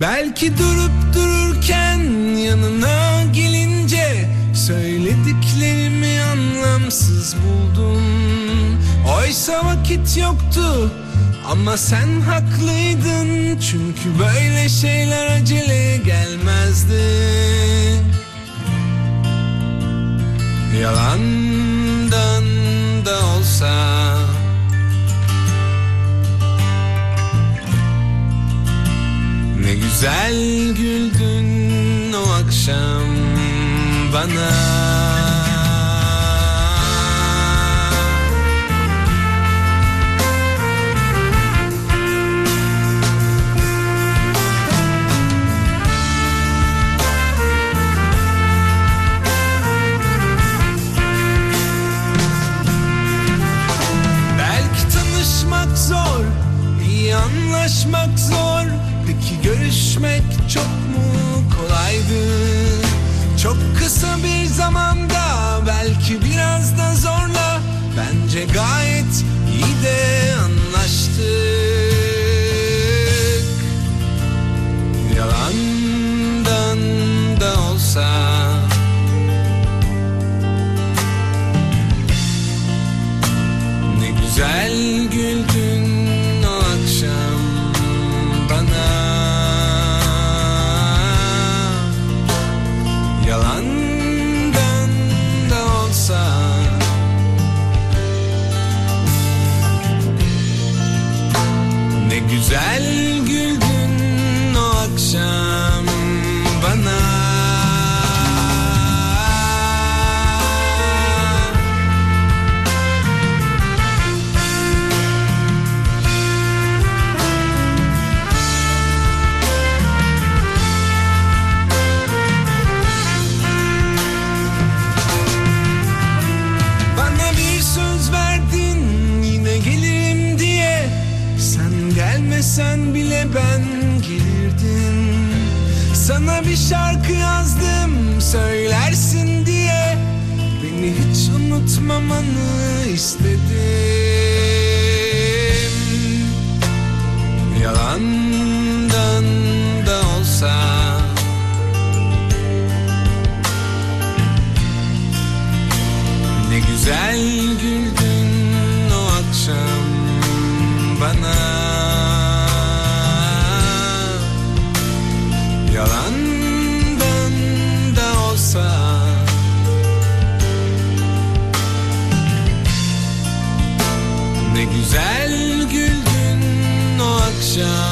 Belki durup dururken yanına gelince Söylediklerimi anlamsız buldum. Oysa vakit yoktu ama sen haklıydın. Çünkü böyle şeyler acele gelmezdi. Yalandan güzel güldün o akşam bana. Belki tanışmak zor, iyi anlaşmak zor görüşmek çok mu kolaydı? Çok kısa bir zamanda belki biraz da zorla Bence gayet gelmesen bile ben gelirdim Sana bir şarkı yazdım söylersin diye. Beni hiç unutmamanı istedim. Yalan shine.